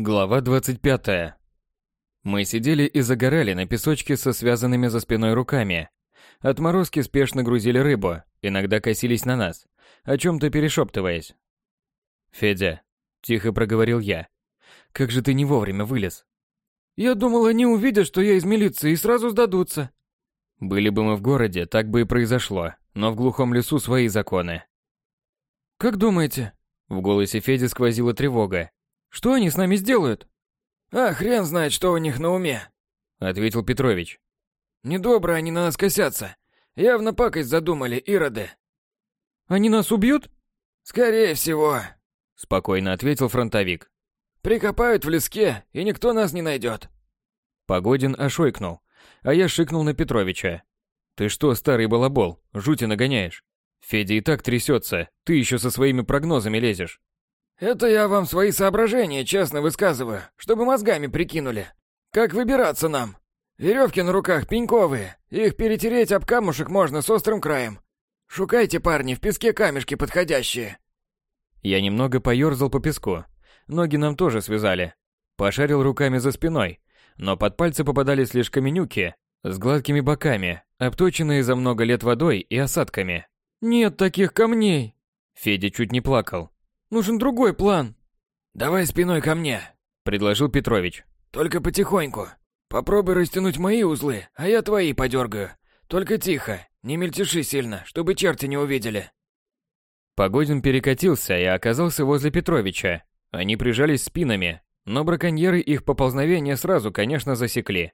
Глава 25. Мы сидели и загорали на песочке со связанными за спиной руками. Отморозки спешно грузили рыбу, иногда косились на нас, о чем-то перешептываясь. «Федя», — тихо проговорил я, — «как же ты не вовремя вылез?» «Я думал, они увидят, что я из милиции, и сразу сдадутся». Были бы мы в городе, так бы и произошло, но в глухом лесу свои законы. «Как думаете?» В голосе Феди сквозила тревога. Что они с нами сделают? А хрен знает, что у них на уме, ответил Петрович. Недобро они на нас косятся. Явно пакость задумали, ироды. Они нас убьют? Скорее всего, спокойно ответил фронтовик. Прикопают в леске, и никто нас не найдет. Погодин ошойкнул, а я шикнул на Петровича. Ты что, старый балабол, жути нагоняешь? Федя и так трясется, ты еще со своими прогнозами лезешь. Это я вам свои соображения честно высказываю, чтобы мозгами прикинули. Как выбираться нам? Веревки на руках пеньковые, их перетереть об камушек можно с острым краем. Шукайте, парни, в песке камешки подходящие. Я немного поёрзал по песку. Ноги нам тоже связали. Пошарил руками за спиной, но под пальцы попадались лишь каменюки с гладкими боками, обточенные за много лет водой и осадками. «Нет таких камней!» Федя чуть не плакал. Нужен другой план. Давай спиной ко мне, предложил Петрович. Только потихоньку. Попробуй растянуть мои узлы, а я твои подергаю. Только тихо, не мельтеши сильно, чтобы черти не увидели. Погодин перекатился и оказался возле Петровича. Они прижались спинами, но браконьеры их поползновение сразу, конечно, засекли.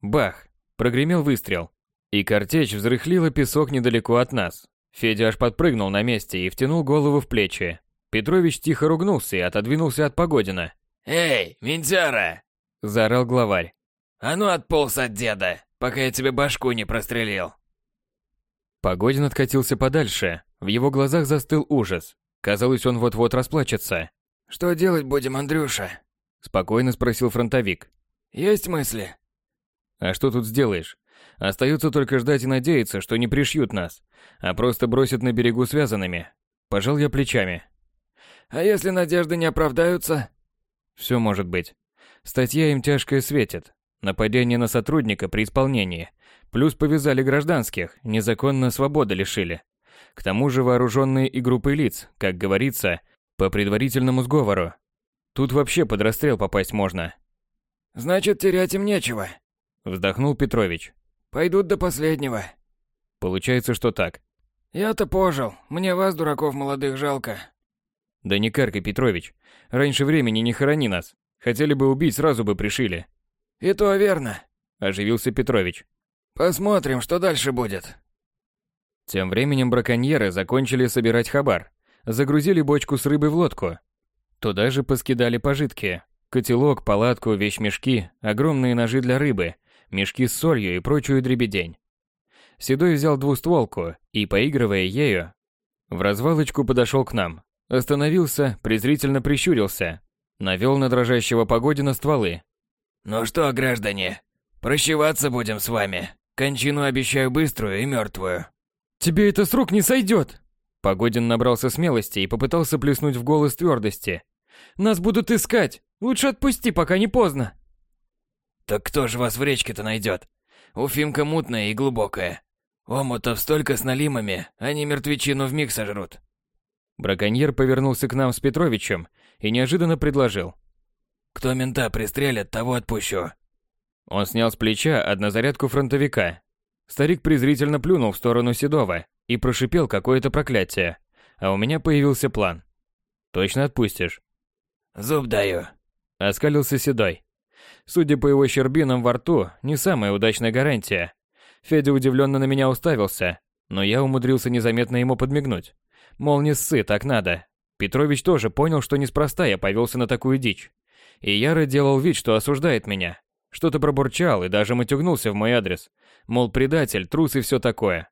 Бах! Прогремел выстрел. И картечь взрыхлила песок недалеко от нас. Федя аж подпрыгнул на месте и втянул голову в плечи. Петрович тихо ругнулся и отодвинулся от Погодина. «Эй, ментяра!» – заорал главарь. «А ну отполз от деда, пока я тебе башку не прострелил!» Погодин откатился подальше, в его глазах застыл ужас. Казалось, он вот-вот расплачется. «Что делать будем, Андрюша?» – спокойно спросил фронтовик. «Есть мысли?» «А что тут сделаешь? Остается только ждать и надеяться, что не пришьют нас, а просто бросят на берегу связанными. Пожал я плечами. А если надежды не оправдаются? Все может быть. Статья им тяжкая светит. Нападение на сотрудника при исполнении. Плюс повязали гражданских, незаконно свободы лишили. К тому же вооруженные и группы лиц, как говорится, по предварительному сговору. Тут вообще под расстрел попасть можно. Значит, терять им нечего. Вздохнул Петрович. Пойдут до последнего. Получается, что так. Я-то пожил. Мне вас, дураков молодых, жалко. Да не каркай, Петрович. Раньше времени не хорони нас. Хотели бы убить, сразу бы пришили. И то верно. Оживился Петрович. Посмотрим, что дальше будет. Тем временем браконьеры закончили собирать хабар. Загрузили бочку с рыбой в лодку. Туда же поскидали пожитки. Котелок, палатку, вещмешки, огромные ножи для рыбы, мешки с солью и прочую дребедень. Седой взял двустволку и, поигрывая ею, в развалочку подошел к нам, Остановился, презрительно прищурился. Навел на дрожащего Погодина стволы. «Ну что, граждане, прощеваться будем с вами. Кончину обещаю быструю и мертвую». «Тебе это с рук не сойдет!» Погодин набрался смелости и попытался плеснуть в голос твердости. «Нас будут искать! Лучше отпусти, пока не поздно!» «Так кто же вас в речке-то найдет? Уфимка мутная и глубокая. Омутов столько с налимами, они мертвечину вмиг сожрут. Браконьер повернулся к нам с Петровичем и неожиданно предложил. «Кто мента пристрелит, того отпущу». Он снял с плеча однозарядку фронтовика. Старик презрительно плюнул в сторону Седова и прошипел какое-то проклятие. А у меня появился план. «Точно отпустишь?» «Зуб даю», — оскалился Седой. Судя по его щербинам во рту, не самая удачная гарантия. Федя удивленно на меня уставился, но я умудрился незаметно ему подмигнуть. Мол, не ссы, так надо. Петрович тоже понял, что неспроста я повелся на такую дичь. И Яра делал вид, что осуждает меня. Что-то пробурчал и даже матюгнулся в мой адрес. Мол, предатель, трус и все такое.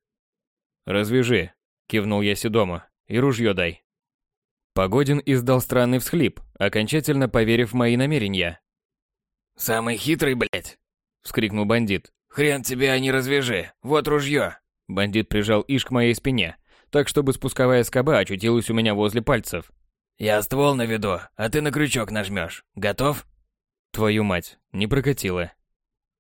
«Развяжи», — кивнул я Седому, — «и ружье дай». Погодин издал странный всхлип, окончательно поверив в мои намерения. «Самый хитрый, блядь!» — вскрикнул бандит. «Хрен тебе, а не развяжи! Вот ружье!» Бандит прижал иш к моей спине, так чтобы спусковая скоба очутилась у меня возле пальцев. Я ствол наведу, а ты на крючок нажмешь. Готов? Твою мать, не прокатило.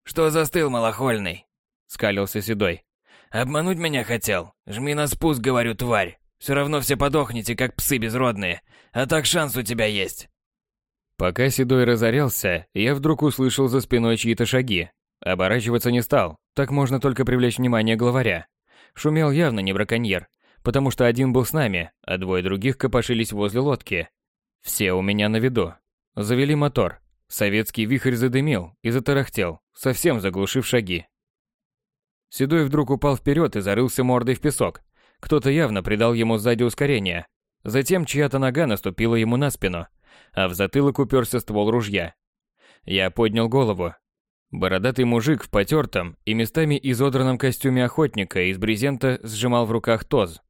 Что застыл, малохольный? Скалился Седой. Обмануть меня хотел? Жми на спуск, говорю, тварь. Все равно все подохнете, как псы безродные. А так шанс у тебя есть. Пока Седой разорялся, я вдруг услышал за спиной чьи-то шаги. Оборачиваться не стал, так можно только привлечь внимание главаря. Шумел явно не браконьер, потому что один был с нами, а двое других копошились возле лодки. Все у меня на виду. Завели мотор. Советский вихрь задымил и затарахтел, совсем заглушив шаги. Седой вдруг упал вперед и зарылся мордой в песок. Кто-то явно придал ему сзади ускорение. Затем чья-то нога наступила ему на спину, а в затылок уперся ствол ружья. Я поднял голову. Бородатый мужик в потертом и местами изодранном костюме охотника из брезента сжимал в руках тоз.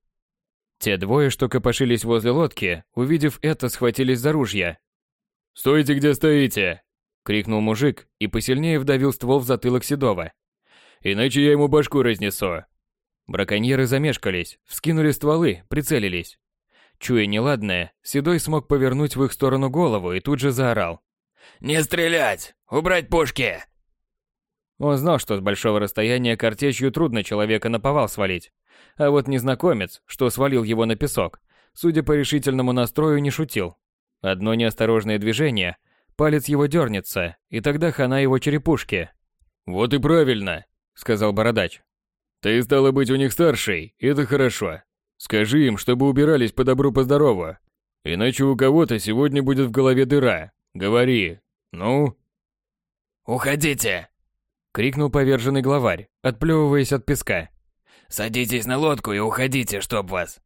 Те двое, что копошились возле лодки, увидев это, схватились за ружья. «Стойте, где стоите!» — крикнул мужик и посильнее вдавил ствол в затылок Седова. «Иначе я ему башку разнесу!» Браконьеры замешкались, вскинули стволы, прицелились. Чуя неладное, Седой смог повернуть в их сторону голову и тут же заорал. «Не стрелять! Убрать пушки!» Он знал, что с большого расстояния картечью трудно человека на повал свалить. А вот незнакомец, что свалил его на песок, судя по решительному настрою, не шутил. Одно неосторожное движение, палец его дернется, и тогда хана его черепушке. «Вот и правильно», — сказал бородач. «Ты стала быть у них старшей, это хорошо. Скажи им, чтобы убирались по добру по здорову. Иначе у кого-то сегодня будет в голове дыра. Говори. Ну? Уходите, крикнул поверженный главарь, отплевываясь от песка. Садитесь на лодку и уходите, чтоб вас.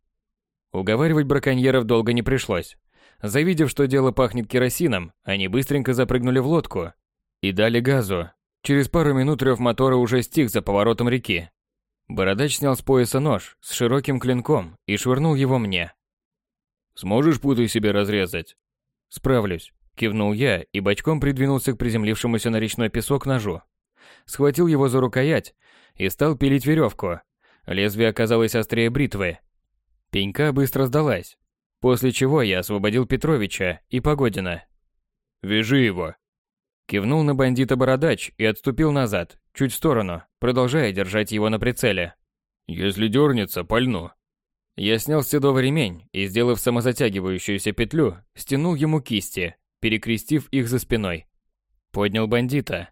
Уговаривать браконьеров долго не пришлось. Завидев, что дело пахнет керосином, они быстренько запрыгнули в лодку и дали газу. Через пару минут рев мотора уже стих за поворотом реки. Бородач снял с пояса нож с широким клинком и швырнул его мне. «Сможешь путы себе разрезать?» «Справлюсь», — кивнул я и бочком придвинулся к приземлившемуся на речной песок ножу. Схватил его за рукоять и стал пилить веревку. Лезвие оказалось острее бритвы. Пенька быстро сдалась, после чего я освободил Петровича и Погодина. «Вяжи его», Кивнул на бандита бородач и отступил назад, чуть в сторону, продолжая держать его на прицеле. «Если дернется, пальну». Я снял с седого ремень и, сделав самозатягивающуюся петлю, стянул ему кисти, перекрестив их за спиной. Поднял бандита.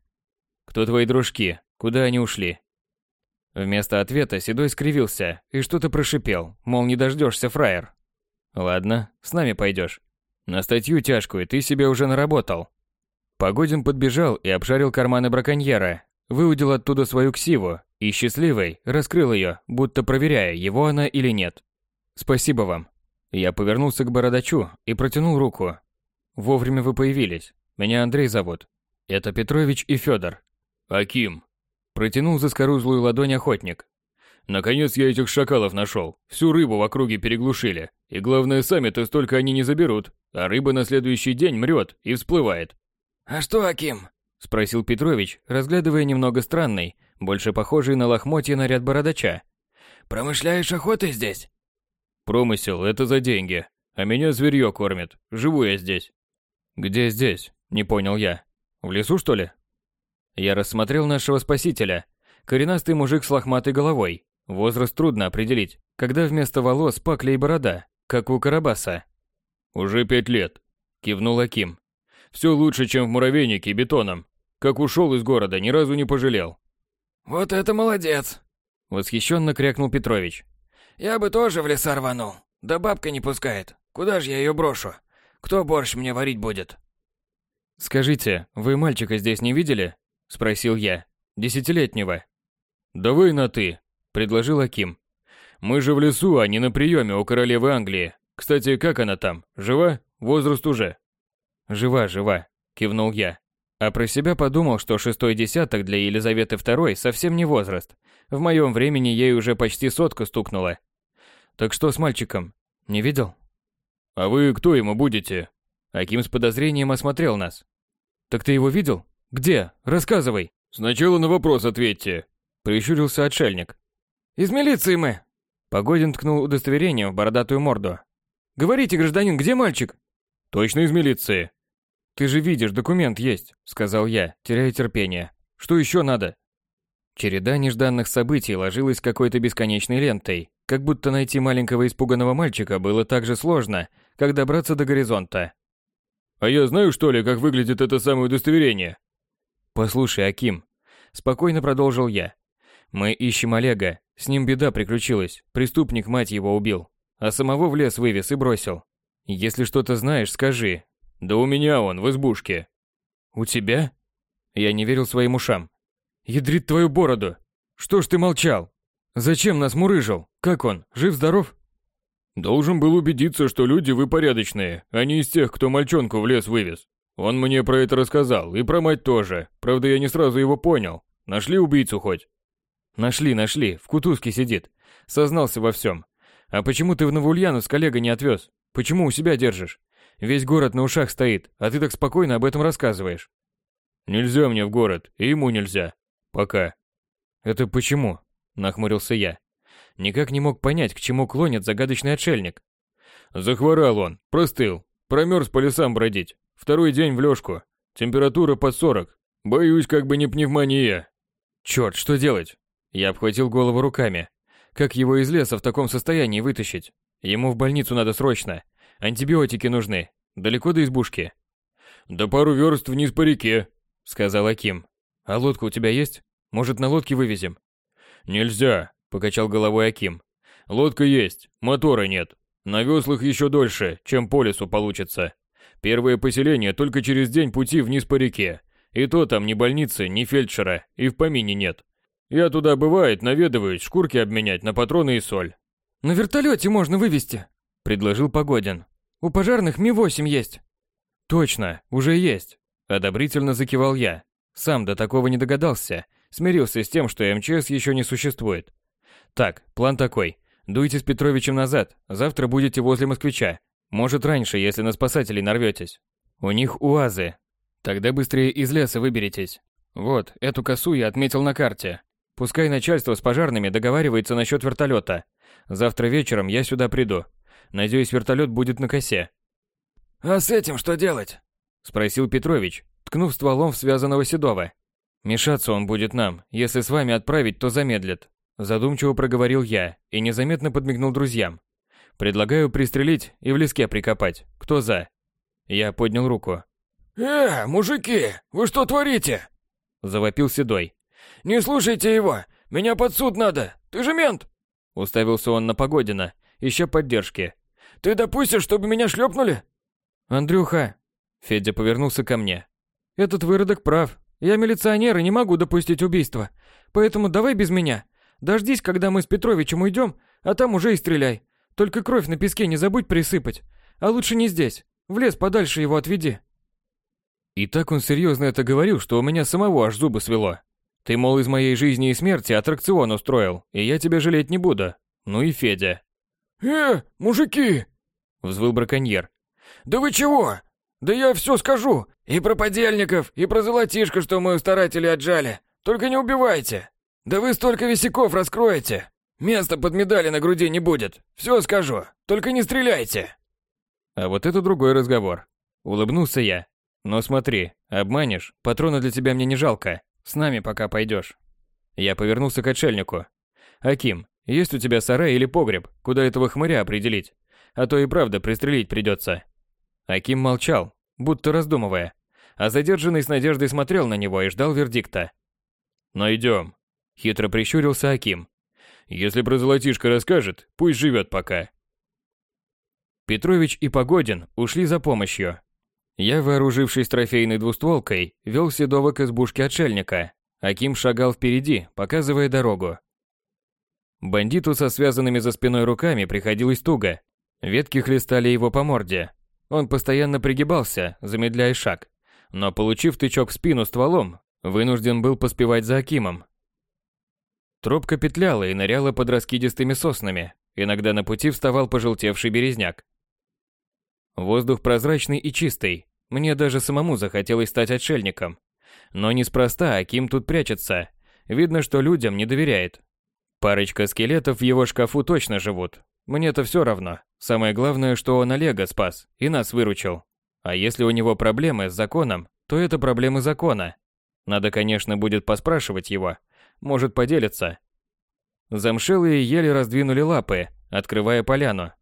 «Кто твои дружки? Куда они ушли?» Вместо ответа Седой скривился и что-то прошипел, мол, не дождешься, фраер. «Ладно, с нами пойдешь. На статью тяжкую ты себе уже наработал. Погодин подбежал и обшарил карманы браконьера, выудил оттуда свою ксиву и, счастливый, раскрыл ее, будто проверяя, его она или нет. «Спасибо вам». Я повернулся к бородачу и протянул руку. «Вовремя вы появились. Меня Андрей зовут. Это Петрович и Федор. «Аким». Протянул заскорузлую ладонь охотник. «Наконец я этих шакалов нашел. Всю рыбу в округе переглушили. И главное, сами-то столько они не заберут. А рыба на следующий день мрет и всплывает. «А что, Аким?» – спросил Петрович, разглядывая немного странный, больше похожий на лохмотья наряд бородача. «Промышляешь охотой здесь?» «Промысел – это за деньги, а меня зверье кормит, живу я здесь». «Где здесь?» – не понял я. «В лесу, что ли?» Я рассмотрел нашего спасителя. Коренастый мужик с лохматой головой. Возраст трудно определить, когда вместо волос пакля и борода, как у Карабаса. «Уже пять лет», – кивнул Аким. Все лучше, чем в муравейнике бетоном. Как ушел из города, ни разу не пожалел. Вот это молодец! Восхищенно крякнул Петрович. Я бы тоже в леса рванул. Да бабка не пускает. Куда же я ее брошу? Кто борщ мне варить будет? Скажите, вы мальчика здесь не видели? Спросил я. Десятилетнего. Давай на «ты», предложил Аким. Мы же в лесу, а не на приеме у королевы Англии. Кстати, как она там? Жива? Возраст уже? «Жива, жива», – кивнул я. А про себя подумал, что шестой десяток для Елизаветы II совсем не возраст. В моем времени ей уже почти сотка стукнула. Так что с мальчиком? Не видел? А вы кто ему будете? Аким с подозрением осмотрел нас. Так ты его видел? Где? Рассказывай. Сначала на вопрос ответьте. Прищурился отшельник. Из милиции мы. Погодин ткнул удостоверение в бородатую морду. Говорите, гражданин, где мальчик? Точно из милиции? Ты же видишь, документ есть, сказал я, теряя терпение. Что еще надо? Череда нежданных событий ложилась какой-то бесконечной лентой, как будто найти маленького испуганного мальчика было так же сложно, как добраться до горизонта. «А я знаю, что ли, как выглядит это самое удостоверение?» «Послушай, Аким», — спокойно продолжил я. «Мы ищем Олега, с ним беда приключилась, преступник мать его убил, а самого в лес вывез и бросил. Если что-то знаешь, скажи». «Да у меня он, в избушке». «У тебя?» Я не верил своим ушам. Ядрит твою бороду. Что ж ты молчал? Зачем нас мурыжил? Как он? Жив-здоров? Должен был убедиться, что люди вы порядочные, а не из тех, кто мальчонку в лес вывез. Он мне про это рассказал, и про мать тоже. Правда, я не сразу его понял. Нашли убийцу хоть? Нашли, нашли. В кутузке сидит. Сознался во всем. А почему ты в Новоульяновск коллега не отвез? Почему у себя держишь? Весь город на ушах стоит, а ты так спокойно об этом рассказываешь. Нельзя мне в город, и ему нельзя. Пока. Это почему? Нахмурился я. Никак не мог понять, к чему клонит загадочный отшельник. Захворал он, простыл, промерз по лесам бродить. Второй день в лёжку. Температура под сорок. Боюсь, как бы не пневмония. Чёрт, что делать? Я обхватил голову руками. Как его из леса в таком состоянии вытащить? Ему в больницу надо срочно. Антибиотики нужны. Далеко до избушки? Да пару верст вниз по реке, сказал Аким. А лодка у тебя есть? Может, на лодке вывезем? Нельзя, покачал головой Аким. Лодка есть, мотора нет. На веслах еще дольше, чем по лесу получится. Первое поселение только через день пути вниз по реке. И то там ни больницы, ни фельдшера, и в помине нет. Я туда бывает, наведываюсь, шкурки обменять на патроны и соль. На вертолете можно вывести, предложил Погодин. У пожарных Ми-8 есть. Точно, уже есть, одобрительно закивал я. Сам до такого не догадался, смирился с тем, что МЧС еще не существует. Так, план такой. Дуйте с Петровичем назад, завтра будете возле москвича. Может, раньше, если на спасателей нарветесь. У них УАЗы. Тогда быстрее из леса выберетесь. Вот, эту косу я отметил на карте. Пускай начальство с пожарными договаривается насчет вертолета. Завтра вечером я сюда приду. Надеюсь, вертолет будет на косе. «А с этим что делать?» – спросил Петрович, ткнув стволом в связанного Седова. «Мешаться он будет нам. Если с вами отправить, то замедлит». Задумчиво проговорил я и незаметно подмигнул друзьям. «Предлагаю пристрелить и в леске прикопать. Кто за?» Я поднял руку. «Э, мужики, вы что творите?» Завопил Седой. «Не слушайте его! Меня под суд надо! Ты же мент!» Уставился он на Погодина, ища поддержки. «Ты допустишь, чтобы меня шлепнули?» «Андрюха!» Федя повернулся ко мне. Этот выродок прав. Я милиционер и не могу допустить убийства. Поэтому давай без меня. Дождись, когда мы с Петровичем уйдем, а там уже и стреляй. Только кровь на песке не забудь присыпать. А лучше не здесь. В лес подальше его отведи. И так он серьезно это говорил, что у меня самого аж зубы свело. Ты, мол, из моей жизни и смерти аттракцион устроил, и я тебя жалеть не буду. Ну и Федя. «Э, мужики!» — взвыл браконьер. «Да вы чего? Да я все скажу. И про подельников, и про золотишко, что мы у старателей отжали. Только не убивайте. Да вы столько висяков раскроете. Места под медали на груди не будет. Все скажу. Только не стреляйте. А вот это другой разговор. Улыбнулся я. Но смотри, обманешь, патрона для тебя мне не жалко. С нами пока пойдешь. Я повернулся к отшельнику. Аким, есть у тебя сарай или погреб, куда этого хмыря определить? А то и правда пристрелить придется. Аким молчал, будто раздумывая, а задержанный с надеждой смотрел на него и ждал вердикта. «Найдем», — хитро прищурился Аким. «Если про золотишко расскажет, пусть живет пока». Петрович и Погодин ушли за помощью. Я, вооружившись трофейной двустволкой, вел Седова к избушке отшельника. Аким шагал впереди, показывая дорогу. Бандиту со связанными за спиной руками приходилось туго. Ветки хлестали его по морде, он постоянно пригибался, замедляя шаг, но, получив тычок в спину стволом, вынужден был поспевать за Акимом. Тропка петляла и ныряла под раскидистыми соснами, иногда на пути вставал пожелтевший березняк. Воздух прозрачный и чистый, мне даже самому захотелось стать отшельником. Но неспроста Аким тут прячется, видно, что людям не доверяет. Парочка скелетов в его шкафу точно живут, мне-то все равно. Самое главное, что он Олега спас и нас выручил. А если у него проблемы с законом, то это проблемы закона. Надо, конечно, будет поспрашивать его. Может, поделиться. Замшелые еле раздвинули лапы, открывая поляну.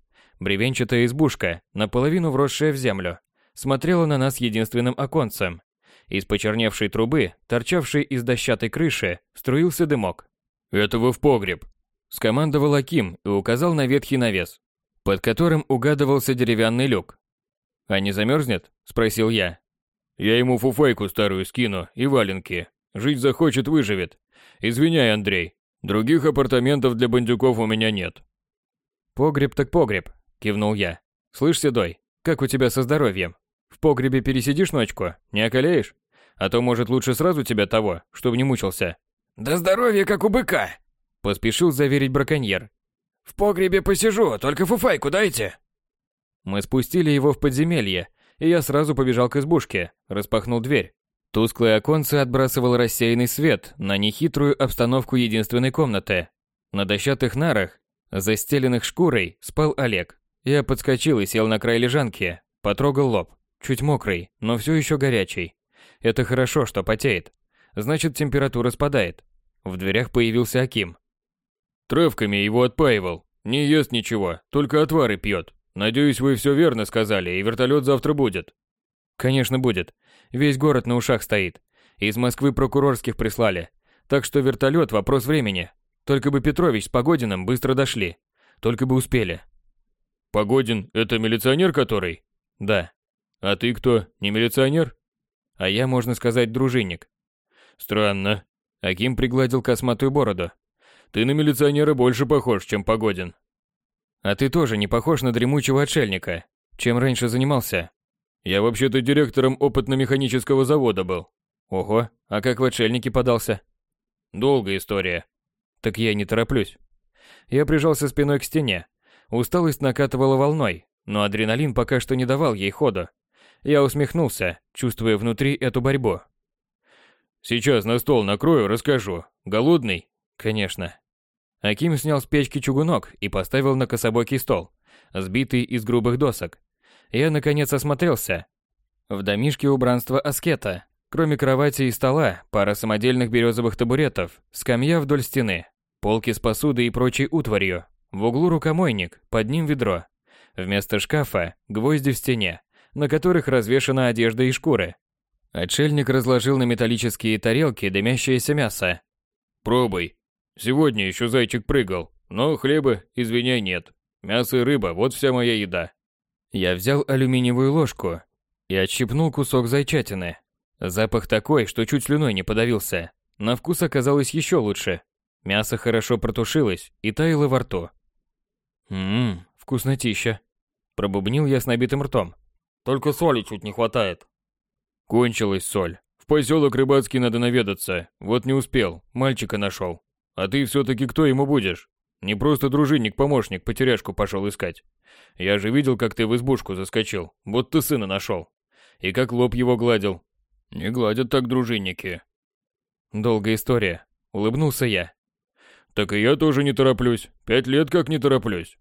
Бревенчатая избушка, наполовину вросшая в землю, смотрела на нас единственным оконцем. Из почерневшей трубы, торчавшей из дощатой крыши, струился дымок. «Этого в погреб», – скомандовал Аким и указал на ветхий навес, под которым угадывался деревянный люк. «А не замерзнет?» – спросил я. «Я ему фуфайку старую скину и валенки. Жить захочет, выживет. Извиняй, Андрей, других апартаментов для бандюков у меня нет». «Погреб так погреб», – кивнул я. «Слышь, Седой, как у тебя со здоровьем? В погребе пересидишь ночку, не околеешь? А то, может, лучше сразу тебя того, чтобы не мучился». «Да здоровье, как у быка!» – поспешил заверить браконьер. «В погребе посижу, только фуфайку дайте!» Мы спустили его в подземелье, и я сразу побежал к избушке, распахнул дверь. Тусклое оконце отбрасывал рассеянный свет на нехитрую обстановку единственной комнаты. На дощатых нарах, застеленных шкурой, спал Олег. Я подскочил и сел на край лежанки, потрогал лоб. Чуть мокрый, но все еще горячий. Это хорошо, что потеет. Значит, температура спадает. В дверях появился Аким. Травками его отпаивал. Не ест ничего, только отвары пьет. Надеюсь, вы все верно сказали, и вертолет завтра будет. Конечно, будет. Весь город на ушах стоит. Из Москвы прокурорских прислали. Так что вертолет – вопрос времени. Только бы Петрович с Погодиным быстро дошли. Только бы успели. Погодин – это милиционер который? Да. А ты кто, не милиционер? А я, можно сказать, дружинник. Странно. Аким пригладил косматую бороду. Ты на милиционера больше похож, чем Погодин. А ты тоже не похож на дремучего отшельника. Чем раньше занимался? Я вообще-то директором опытно-механического завода был. Ого, а как в отшельники подался? Долгая история. Так я не тороплюсь. Я прижался спиной к стене. Усталость накатывала волной, но адреналин пока что не давал ей хода. Я усмехнулся, чувствуя внутри эту борьбу. Сейчас на стол накрою, расскажу. Голодный? Конечно. Аким снял с печки чугунок и поставил на кособокий стол, сбитый из грубых досок. Я, наконец, осмотрелся. В домишке убранство аскета. Кроме кровати и стола, пара самодельных березовых табуретов, скамья вдоль стены, полки с посудой и прочей утварью. В углу рукомойник, под ним ведро. Вместо шкафа – гвозди в стене, на которых развешана одежда и шкуры. Отшельник разложил на металлические тарелки дымящееся мясо. «Пробуй», Сегодня еще зайчик прыгал, но хлеба, извиняй, нет. Мясо и рыба – вот вся моя еда. Я взял алюминиевую ложку и отщипнул кусок зайчатины. Запах такой, что чуть слюной не подавился. На вкус оказалось еще лучше. Мясо хорошо протушилось и таяло во рту. «Ммм, вкуснотища!» Пробубнил я с набитым ртом. «Только соли чуть не хватает». Кончилась соль. В поселок рыбацкий надо наведаться. Вот не успел, мальчика нашел. А ты все-таки кто ему будешь? Не просто дружинник-помощник потеряшку пошел искать. Я же видел, как ты в избушку заскочил, будто сына нашел. И как лоб его гладил. Не гладят так дружинники. Долгая история. Улыбнулся я. Так и я тоже не тороплюсь. Пять лет как не тороплюсь.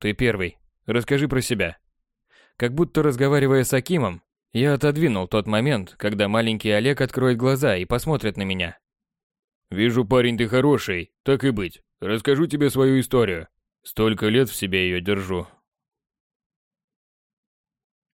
Ты первый. Расскажи про себя. Как будто разговаривая с Акимом, я отодвинул тот момент, когда маленький Олег откроет глаза и посмотрит на меня. Вижу, парень, ты хороший, так и быть. Расскажу тебе свою историю. Столько лет в себе ее держу,